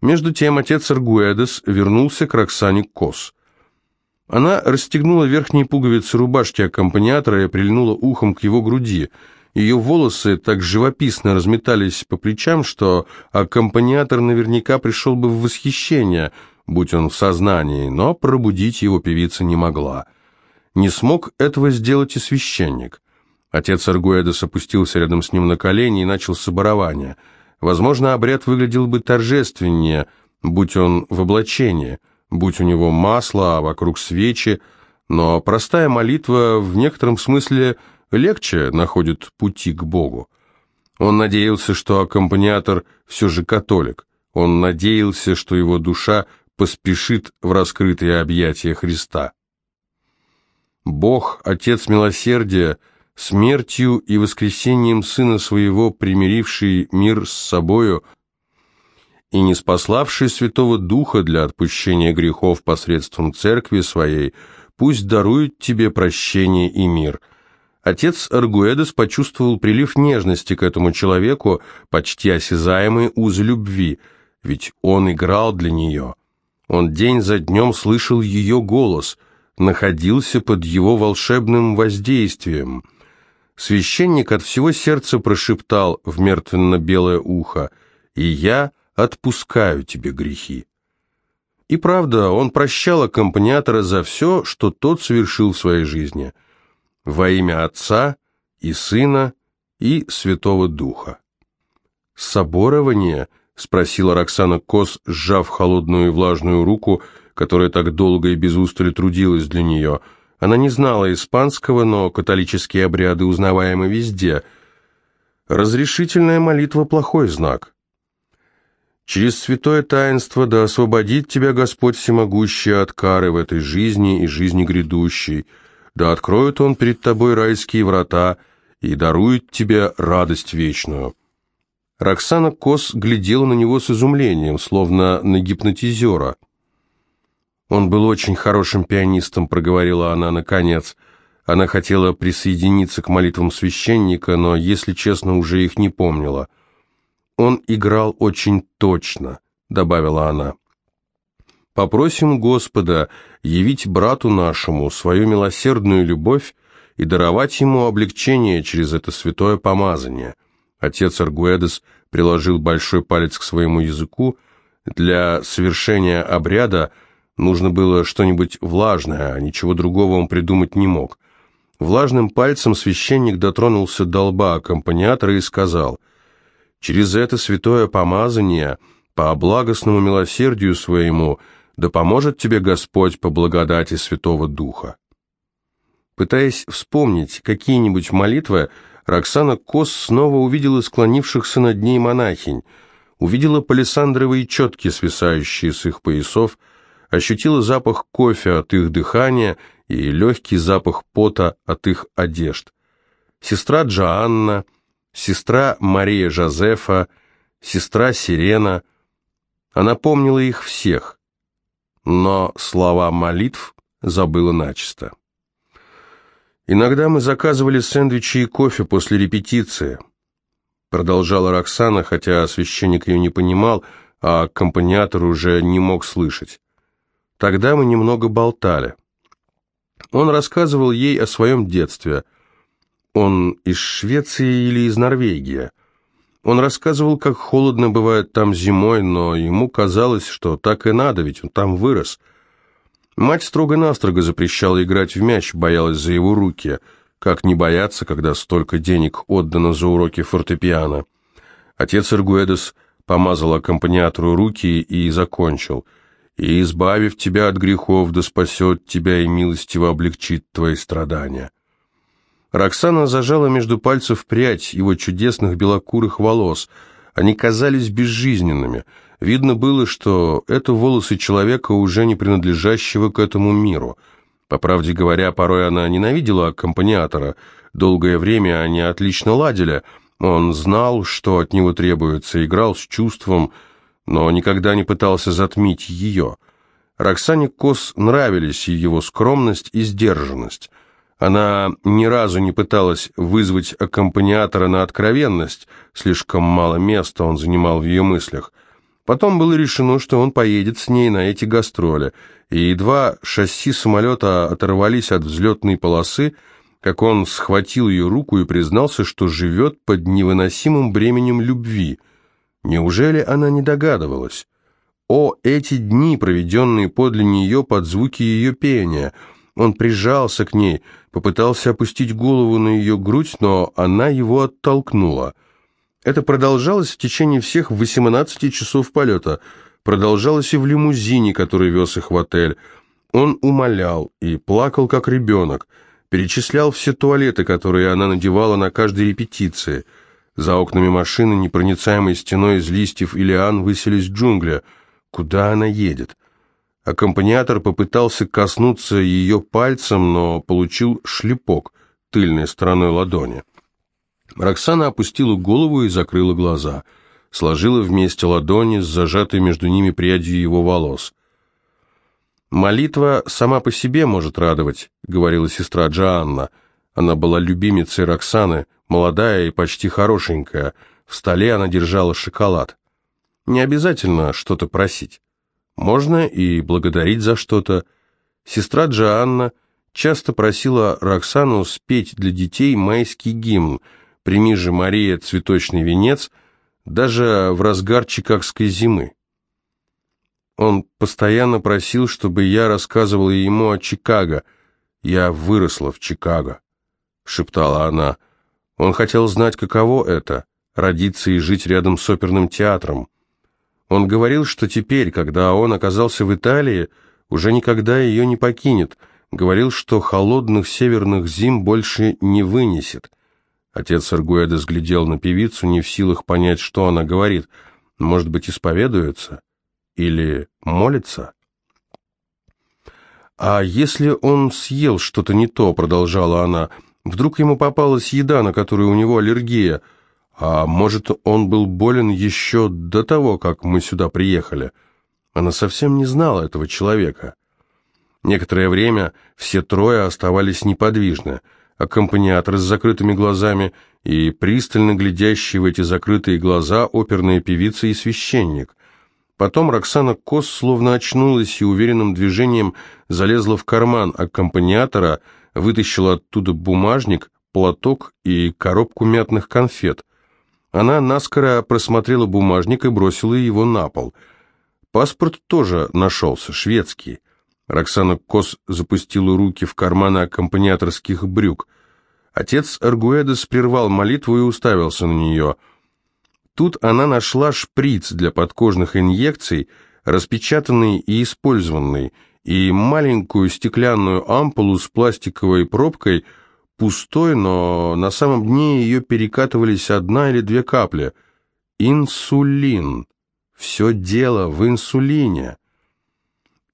Между тем отец Аргуэдес вернулся к Роксане Кос. Она расстегнула верхние пуговицы рубашки аккомпаниатора и прильнула ухом к его груди. Ее волосы так живописно разметались по плечам, что аккомпаниатор наверняка пришел бы в восхищение, будь он в сознании, но пробудить его певица не могла. Не смог этого сделать и священник. Отец Аргуэдес опустился рядом с ним на колени и начал соборование. Возможно, обряд выглядел бы торжественнее, будь он в облачении, будь у него масло, а вокруг свечи, но простая молитва в некотором смысле легче находит пути к Богу. Он надеялся, что аккомпаниатор все же католик. Он надеялся, что его душа поспешит в раскрытые объятия Христа. Бог, Отец Милосердия, смертью и воскресением Сына Своего, примиривший мир с собою и не спаславший Святого Духа для отпущения грехов посредством Церкви Своей, пусть дарует тебе прощение и мир. Отец Аргуэдес почувствовал прилив нежности к этому человеку, почти осязаемый узы любви, ведь он играл для нее. Он день за днем слышал ее голос, находился под его волшебным воздействием – Священник от всего сердца прошептал в мертвенно-белое ухо, «И я отпускаю тебе грехи». И правда, он прощал аккомпаниатора за все, что тот совершил в своей жизни, во имя Отца и Сына и Святого Духа. «Соборование?» — спросила Роксана Кос, сжав холодную и влажную руку, которая так долго и без устали трудилась для нее — она не знала испанского, но католические обряды узнаваемы везде. Разрешительная молитва – плохой знак. Через святое таинство да освободит тебя Господь всемогущий от кары в этой жизни и жизни грядущей, да откроет Он перед тобой райские врата и дарует тебе радость вечную». Роксана Кос глядела на него с изумлением, словно на гипнотизера – «Он был очень хорошим пианистом», — проговорила она наконец. Она хотела присоединиться к молитвам священника, но, если честно, уже их не помнила. «Он играл очень точно», — добавила она. «Попросим Господа явить брату нашему свою милосердную любовь и даровать ему облегчение через это святое помазание». Отец Аргуэдес приложил большой палец к своему языку. Для совершения обряда – Нужно было что-нибудь влажное, а ничего другого он придумать не мог. Влажным пальцем священник дотронулся до лба аккомпаниатора и сказал, «Через это святое помазание, по благостному милосердию своему, да поможет тебе Господь по благодати Святого Духа». Пытаясь вспомнить какие-нибудь молитвы, Роксана Кос снова увидела склонившихся над ней монахинь, увидела палисандровые четки, свисающие с их поясов, ощутила запах кофе от их дыхания и легкий запах пота от их одежд. Сестра Джоанна, сестра Мария Жозефа, сестра Сирена. Она помнила их всех, но слова молитв забыла начисто. «Иногда мы заказывали сэндвичи и кофе после репетиции», продолжала Роксана, хотя священник ее не понимал, а аккомпаниатор уже не мог слышать. Тогда мы немного болтали. Он рассказывал ей о своем детстве. Он из Швеции или из Норвегии. Он рассказывал, как холодно бывает там зимой, но ему казалось, что так и надо, ведь он там вырос. Мать строго-настрого запрещала играть в мяч, боялась за его руки. Как не бояться, когда столько денег отдано за уроки фортепиано? Отец Иргуэдес помазал аккомпаниатору руки и закончил – и, избавив тебя от грехов, да спасет тебя и милостиво облегчит твои страдания». Роксана зажала между пальцев прядь его чудесных белокурых волос. Они казались безжизненными. Видно было, что это волосы человека, уже не принадлежащего к этому миру. По правде говоря, порой она ненавидела аккомпаниатора. Долгое время они отлично ладили. Он знал, что от него требуется, играл с чувством, но никогда не пытался затмить ее. Роксане Кос нравились его скромность и сдержанность. Она ни разу не пыталась вызвать аккомпаниатора на откровенность, слишком мало места он занимал в ее мыслях. Потом было решено, что он поедет с ней на эти гастроли, и едва шасси самолета оторвались от взлетной полосы, как он схватил ее руку и признался, что живет под невыносимым бременем любви. Неужели она не догадывалась? О, эти дни, проведенные подле нее под звуки ее пения! Он прижался к ней, попытался опустить голову на ее грудь, но она его оттолкнула. Это продолжалось в течение всех 18 часов полета, продолжалось и в лимузине, который вез их в отель. Он умолял и плакал, как ребенок, перечислял все туалеты, которые она надевала на каждой репетиции. За окнами машины, непроницаемой стеной из листьев и лиан, высились джунгли. Куда она едет? Аккомпаниатор попытался коснуться ее пальцем, но получил шлепок тыльной стороной ладони. Роксана опустила голову и закрыла глаза, сложила вместе ладони с зажатой между ними прядью его волос. «Молитва сама по себе может радовать», — говорила сестра Джоанна. Она была любимицей Роксаны, молодая и почти хорошенькая. В столе она держала шоколад. Не обязательно что-то просить. Можно и благодарить за что-то. Сестра Джоанна часто просила Роксану спеть для детей майский гимн «Прими же, Мария, цветочный венец», даже в разгар чикагской зимы. Он постоянно просил, чтобы я рассказывала ему о Чикаго. «Я выросла в Чикаго», — шептала она. Он хотел знать, каково это — родиться и жить рядом с оперным театром. Он говорил, что теперь, когда он оказался в Италии, уже никогда ее не покинет. Говорил, что холодных северных зим больше не вынесет. Отец Аргуэда взглядел на певицу, не в силах понять, что она говорит. Может быть, исповедуется? Или молится? «А если он съел что-то не то?» — продолжала она. «Вдруг ему попалась еда, на которую у него аллергия? А может, он был болен еще до того, как мы сюда приехали?» Она совсем не знала этого человека. Некоторое время все трое оставались неподвижны. Аккомпаниатор с закрытыми глазами и пристально глядящий в эти закрытые глаза оперная певица и священник. Потом Роксана Кос словно очнулась и уверенным движением залезла в карман аккомпаниатора, вытащила оттуда бумажник, платок и коробку мятных конфет. Она наскоро просмотрела бумажник и бросила его на пол. Паспорт тоже нашелся, шведский. Роксана Кос запустила руки в карманы аккомпаниаторских брюк. Отец Аргуэдес прервал молитву и уставился на нее – Тут она нашла шприц для подкожных инъекций, распечатанный и использованный, и маленькую стеклянную ампулу с пластиковой пробкой, пустой, но на самом дне ее перекатывались одна или две капли. Инсулин. Все дело в инсулине.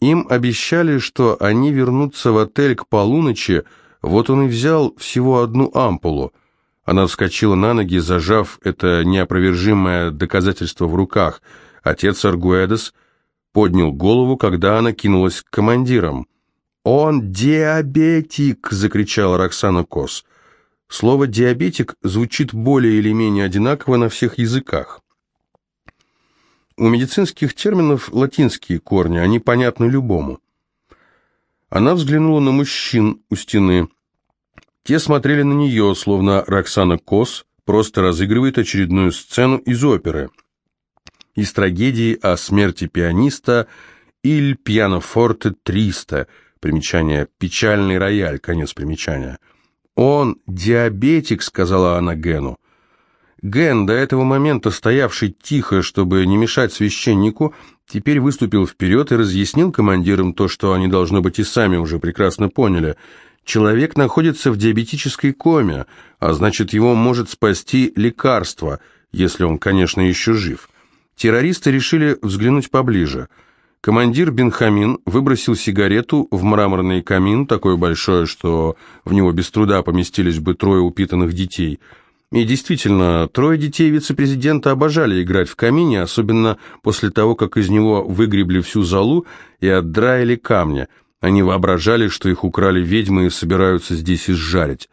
Им обещали, что они вернутся в отель к полуночи, вот он и взял всего одну ампулу – она вскочила на ноги, зажав это неопровержимое доказательство в руках. Отец Аргуэдес поднял голову, когда она кинулась к командирам. «Он диабетик!» — закричала Роксана Кос. Слово «диабетик» звучит более или менее одинаково на всех языках. У медицинских терминов латинские корни, они понятны любому. Она взглянула на мужчин у стены. Те смотрели на нее, словно Роксана Кос просто разыгрывает очередную сцену из оперы. Из трагедии о смерти пианиста «Иль пьянофорте 300», примечание «Печальный рояль», конец примечания. «Он диабетик», — сказала она Гену. Ген, до этого момента стоявший тихо, чтобы не мешать священнику, теперь выступил вперед и разъяснил командирам то, что они, должно быть, и сами уже прекрасно поняли — Человек находится в диабетической коме, а значит его может спасти лекарство, если он, конечно, еще жив. Террористы решили взглянуть поближе. Командир Бенхамин выбросил сигарету в мраморный камин, такой большой, что в него без труда поместились бы трое упитанных детей. И действительно, трое детей вице-президента обожали играть в камине, особенно после того, как из него выгребли всю золу и отдраили камня – они воображали, что их украли ведьмы и собираются здесь изжарить.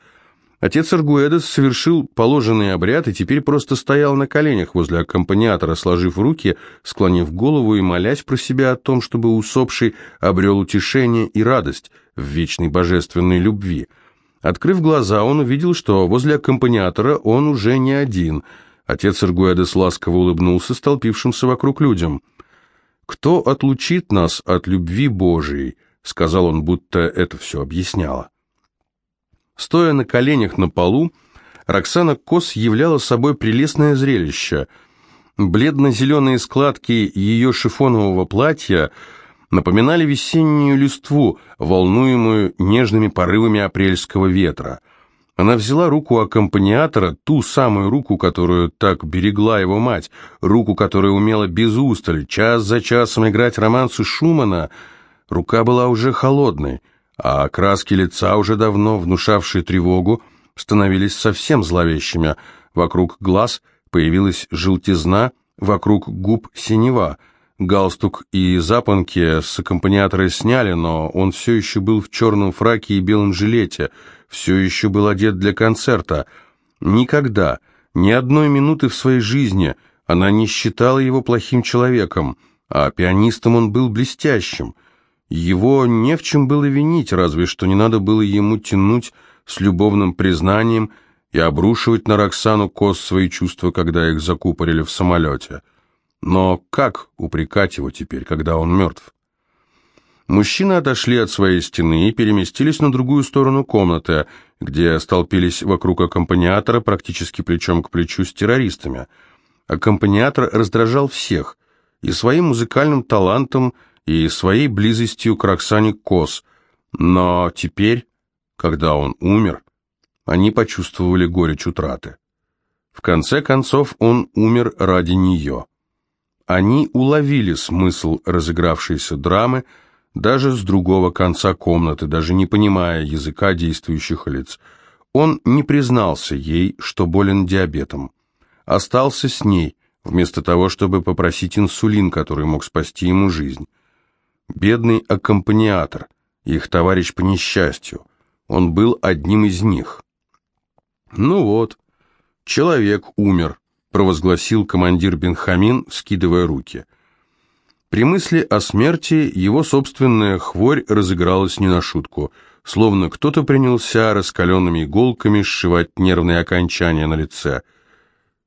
Отец Аргуэдес совершил положенный обряд и теперь просто стоял на коленях возле аккомпаниатора, сложив руки, склонив голову и молясь про себя о том, чтобы усопший обрел утешение и радость в вечной божественной любви. Открыв глаза, он увидел, что возле аккомпаниатора он уже не один. Отец Аргуэдес ласково улыбнулся столпившимся вокруг людям. «Кто отлучит нас от любви Божией?» — сказал он, будто это все объясняло. Стоя на коленях на полу, Роксана Кос являла собой прелестное зрелище. Бледно-зеленые складки ее шифонового платья напоминали весеннюю листву, волнуемую нежными порывами апрельского ветра. Она взяла руку аккомпаниатора, ту самую руку, которую так берегла его мать, руку, которая умела без устали, час за часом играть романсы Шумана. Рука была уже холодной а краски лица, уже давно внушавшие тревогу, становились совсем зловещими. Вокруг глаз появилась желтизна, вокруг губ синева. Галстук и запонки с аккомпаниатора сняли, но он все еще был в черном фраке и белом жилете, все еще был одет для концерта. Никогда, ни одной минуты в своей жизни она не считала его плохим человеком, а пианистом он был блестящим — его не в чем было винить, разве что не надо было ему тянуть с любовным признанием и обрушивать на Роксану Кос свои чувства, когда их закупорили в самолете. Но как упрекать его теперь, когда он мертв? Мужчины отошли от своей стены и переместились на другую сторону комнаты, где столпились вокруг аккомпаниатора практически плечом к плечу с террористами. Аккомпаниатор раздражал всех и своим музыкальным талантом, и своей близостью к Роксане Кос, но теперь, когда он умер, они почувствовали горечь утраты. В конце концов, он умер ради нее. Они уловили смысл разыгравшейся драмы даже с другого конца комнаты, даже не понимая языка действующих лиц. Он не признался ей, что болен диабетом. Остался с ней, вместо того, чтобы попросить инсулин, который мог спасти ему жизнь. Бедный аккомпаниатор, их товарищ по несчастью. Он был одним из них. «Ну вот, человек умер», — провозгласил командир Бенхамин, скидывая руки. При мысли о смерти его собственная хворь разыгралась не на шутку, словно кто-то принялся раскаленными иголками сшивать нервные окончания на лице.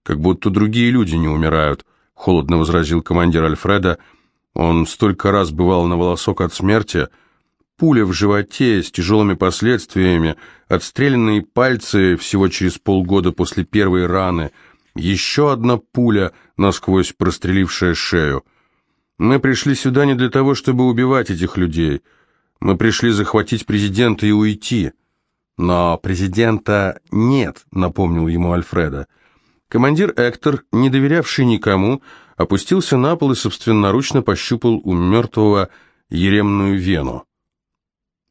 «Как будто другие люди не умирают», — холодно возразил командир Альфреда, — он столько раз бывал на волосок от смерти. Пуля в животе с тяжелыми последствиями, отстрелянные пальцы всего через полгода после первой раны, еще одна пуля, насквозь прострелившая шею. Мы пришли сюда не для того, чтобы убивать этих людей. Мы пришли захватить президента и уйти. Но президента нет, напомнил ему Альфреда. Командир Эктор, не доверявший никому, опустился на пол и собственноручно пощупал у мертвого еремную вену.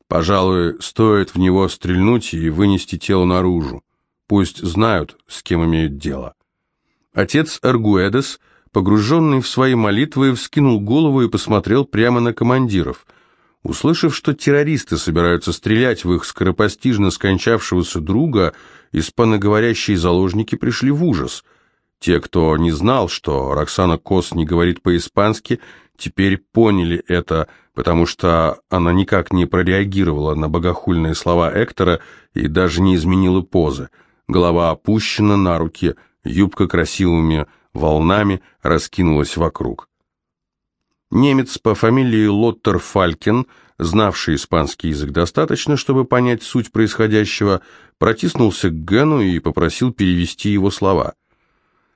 Пожалуй, стоит в него стрельнуть и вынести тело наружу. Пусть знают, с кем имеют дело. Отец Аргуэдес, погруженный в свои молитвы, вскинул голову и посмотрел прямо на командиров. Услышав, что террористы собираются стрелять в их скоропостижно скончавшегося друга, испаноговорящие заложники пришли в ужас – те, кто не знал, что Роксана Кос не говорит по-испански, теперь поняли это, потому что она никак не прореагировала на богохульные слова Эктора и даже не изменила позы. Голова опущена на руки, юбка красивыми волнами раскинулась вокруг. Немец по фамилии Лоттер Фалькин, знавший испанский язык достаточно, чтобы понять суть происходящего, протиснулся к Гену и попросил перевести его слова –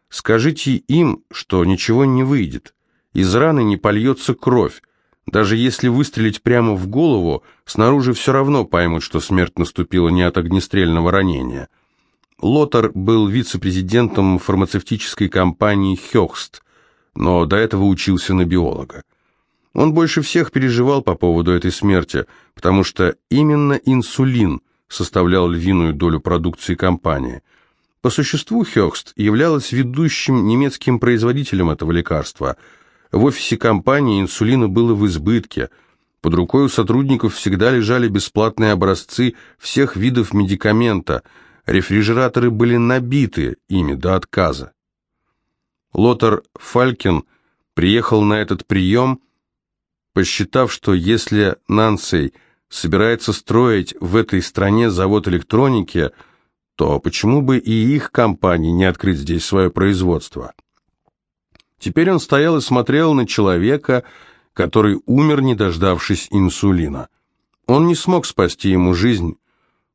Скажите им, что ничего не выйдет. Из раны не польется кровь. Даже если выстрелить прямо в голову, снаружи все равно поймут, что смерть наступила не от огнестрельного ранения. Лотар был вице-президентом фармацевтической компании «Хёхст», но до этого учился на биолога. Он больше всех переживал по поводу этой смерти, потому что именно инсулин составлял львиную долю продукции компании – по существу Хёкст являлась ведущим немецким производителем этого лекарства. В офисе компании инсулина было в избытке. Под рукой у сотрудников всегда лежали бесплатные образцы всех видов медикамента. Рефрижераторы были набиты ими до отказа. Лотар Фалькин приехал на этот прием, посчитав, что если Нансей собирается строить в этой стране завод электроники, то почему бы и их компании не открыть здесь свое производство? Теперь он стоял и смотрел на человека, который умер, не дождавшись инсулина. Он не смог спасти ему жизнь,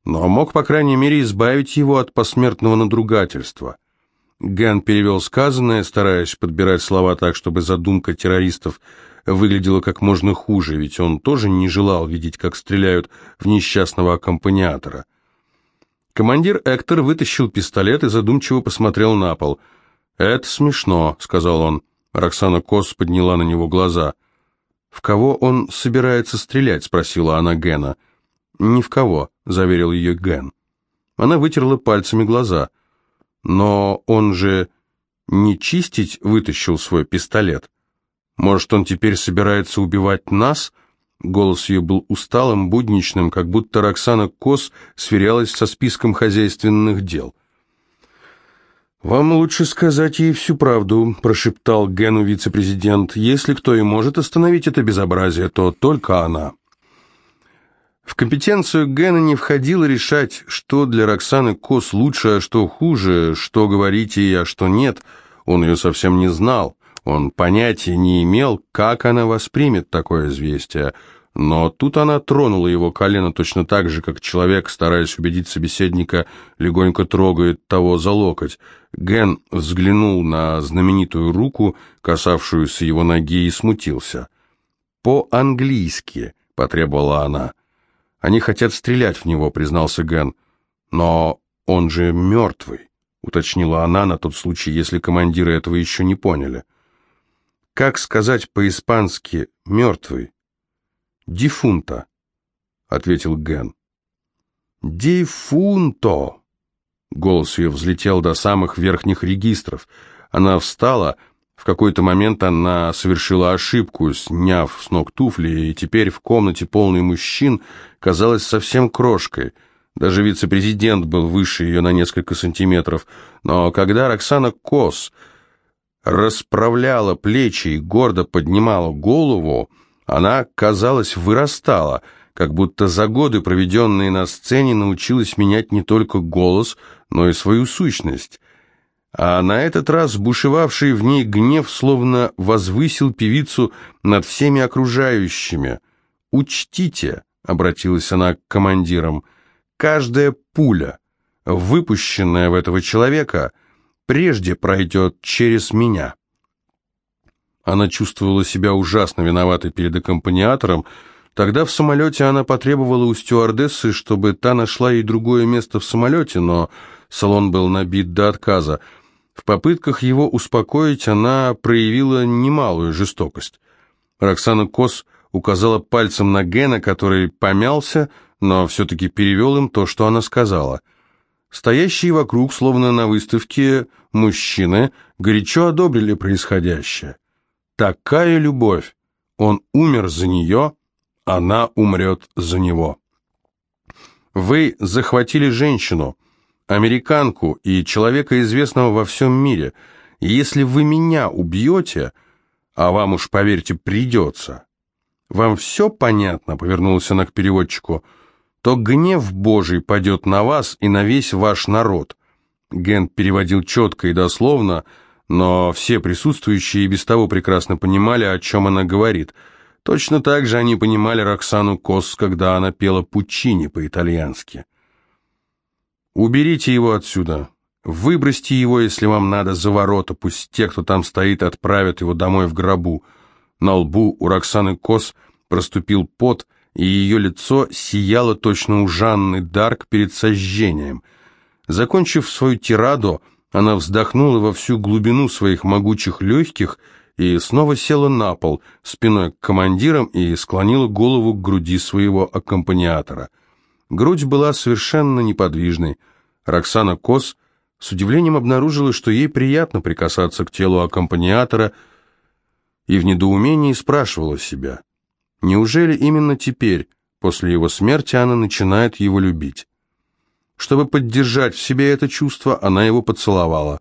но мог, по крайней мере, избавить его от посмертного надругательства. Ген перевел сказанное, стараясь подбирать слова так, чтобы задумка террористов выглядела как можно хуже, ведь он тоже не желал видеть, как стреляют в несчастного аккомпаниатора. Командир Эктор вытащил пистолет и задумчиво посмотрел на пол. «Это смешно», — сказал он. Роксана Кос подняла на него глаза. «В кого он собирается стрелять?» — спросила она Гена. «Ни в кого», — заверил ее Ген. Она вытерла пальцами глаза. «Но он же не чистить вытащил свой пистолет. Может, он теперь собирается убивать нас?» Голос ее был усталым, будничным, как будто Роксана Кос сверялась со списком хозяйственных дел. «Вам лучше сказать ей всю правду», – прошептал Гену вице-президент. «Если кто и может остановить это безобразие, то только она». В компетенцию Гена не входило решать, что для Роксаны Кос лучше, а что хуже, что говорить ей, а что нет. Он ее совсем не знал. Он понятия не имел, как она воспримет такое известие. Но тут она тронула его колено точно так же, как человек, стараясь убедить собеседника, легонько трогает того за локоть. Ген взглянул на знаменитую руку, касавшуюся его ноги, и смутился. «По-английски», — потребовала она. «Они хотят стрелять в него», — признался Ген. «Но он же мертвый», — уточнила она на тот случай, если командиры этого еще не поняли. «Как сказать по-испански «мертвый»?» «Дифунта», — ответил Ген. «Дифунто!» Голос ее взлетел до самых верхних регистров. Она встала, в какой-то момент она совершила ошибку, сняв с ног туфли, и теперь в комнате полный мужчин казалась совсем крошкой. Даже вице-президент был выше ее на несколько сантиметров. Но когда Роксана Кос расправляла плечи и гордо поднимала голову, она, казалось, вырастала, как будто за годы, проведенные на сцене, научилась менять не только голос, но и свою сущность. А на этот раз бушевавший в ней гнев словно возвысил певицу над всеми окружающими. «Учтите», — обратилась она к командирам, — «каждая пуля, выпущенная в этого человека, прежде пройдет через меня». Она чувствовала себя ужасно виноватой перед аккомпаниатором. Тогда в самолете она потребовала у стюардессы, чтобы та нашла ей другое место в самолете, но салон был набит до отказа. В попытках его успокоить она проявила немалую жестокость. Роксана Кос указала пальцем на Гена, который помялся, но все-таки перевел им то, что она сказала. Стоящие вокруг, словно на выставке, мужчины горячо одобрили происходящее. Такая любовь. Он умер за нее, она умрет за него. Вы захватили женщину, американку и человека, известного во всем мире. Если вы меня убьете, а вам уж, поверьте, придется, вам все понятно, повернулась она к переводчику, то гнев Божий падет на вас и на весь ваш народ. Ген переводил четко и дословно, но все присутствующие и без того прекрасно понимали, о чем она говорит. Точно так же они понимали Роксану Кос, когда она пела Пуччини по-итальянски. «Уберите его отсюда. Выбросьте его, если вам надо, за ворота. Пусть те, кто там стоит, отправят его домой в гробу». На лбу у Роксаны Кос проступил пот, и ее лицо сияло точно у Жанны Дарк перед сожжением. Закончив свою тираду, она вздохнула во всю глубину своих могучих легких и снова села на пол, спиной к командирам и склонила голову к груди своего аккомпаниатора. Грудь была совершенно неподвижной. Роксана Кос с удивлением обнаружила, что ей приятно прикасаться к телу аккомпаниатора, и в недоумении спрашивала себя, неужели именно теперь, после его смерти, она начинает его любить? Чтобы поддержать в себе это чувство, она его поцеловала.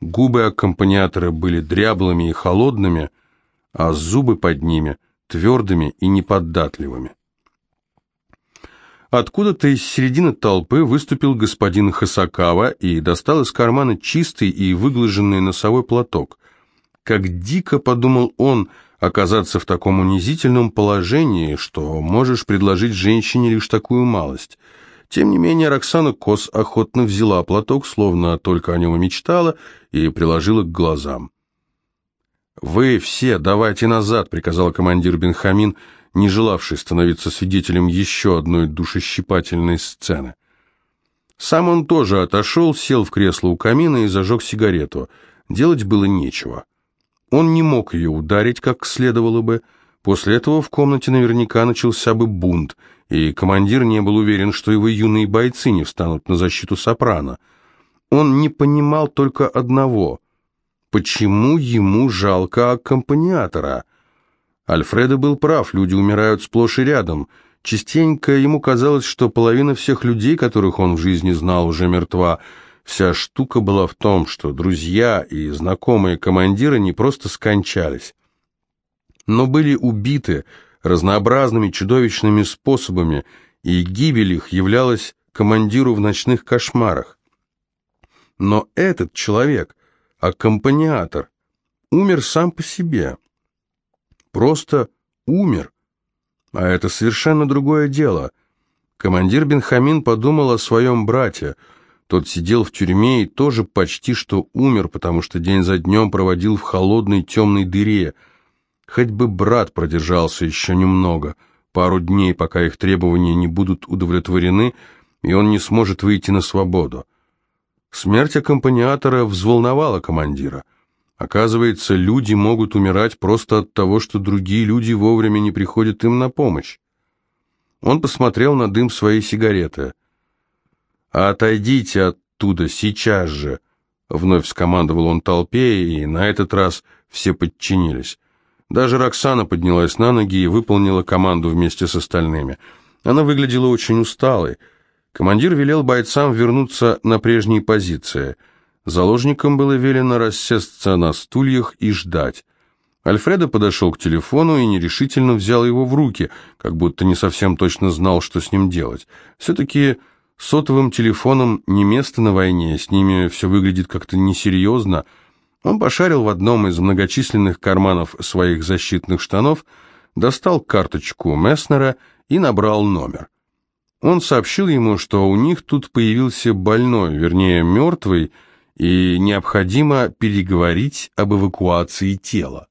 Губы аккомпаниатора были дряблыми и холодными, а зубы под ними твердыми и неподатливыми. Откуда-то из середины толпы выступил господин Хасакава и достал из кармана чистый и выглаженный носовой платок. Как дико, подумал он, оказаться в таком унизительном положении, что можешь предложить женщине лишь такую малость. Тем не менее, Роксана Кос охотно взяла платок, словно только о нем и мечтала, и приложила к глазам. «Вы все давайте назад», — приказал командир Бенхамин, не желавший становиться свидетелем еще одной душещипательной сцены. Сам он тоже отошел, сел в кресло у камина и зажег сигарету. Делать было нечего. Он не мог ее ударить, как следовало бы. После этого в комнате наверняка начался бы бунт, и командир не был уверен, что его юные бойцы не встанут на защиту Сопрано. Он не понимал только одного — почему ему жалко аккомпаниатора — Альфредо был прав, люди умирают сплошь и рядом. Частенько ему казалось, что половина всех людей, которых он в жизни знал, уже мертва. Вся штука была в том, что друзья и знакомые командира не просто скончались, но были убиты разнообразными чудовищными способами, и гибель их являлась командиру в ночных кошмарах. Но этот человек, аккомпаниатор, умер сам по себе просто умер. А это совершенно другое дело. Командир Бенхамин подумал о своем брате. Тот сидел в тюрьме и тоже почти что умер, потому что день за днем проводил в холодной темной дыре. Хоть бы брат продержался еще немного, пару дней, пока их требования не будут удовлетворены, и он не сможет выйти на свободу. Смерть аккомпаниатора взволновала командира – Оказывается, люди могут умирать просто от того, что другие люди вовремя не приходят им на помощь. Он посмотрел на дым своей сигареты. «Отойдите оттуда сейчас же!» Вновь скомандовал он толпе, и на этот раз все подчинились. Даже Роксана поднялась на ноги и выполнила команду вместе с остальными. Она выглядела очень усталой. Командир велел бойцам вернуться на прежние позиции – Заложникам было велено рассесться на стульях и ждать. Альфредо подошел к телефону и нерешительно взял его в руки, как будто не совсем точно знал, что с ним делать. Все-таки сотовым телефоном не место на войне, с ними все выглядит как-то несерьезно. Он пошарил в одном из многочисленных карманов своих защитных штанов, достал карточку Месснера и набрал номер. Он сообщил ему, что у них тут появился больной, вернее, мертвый, и необходимо переговорить об эвакуации тела.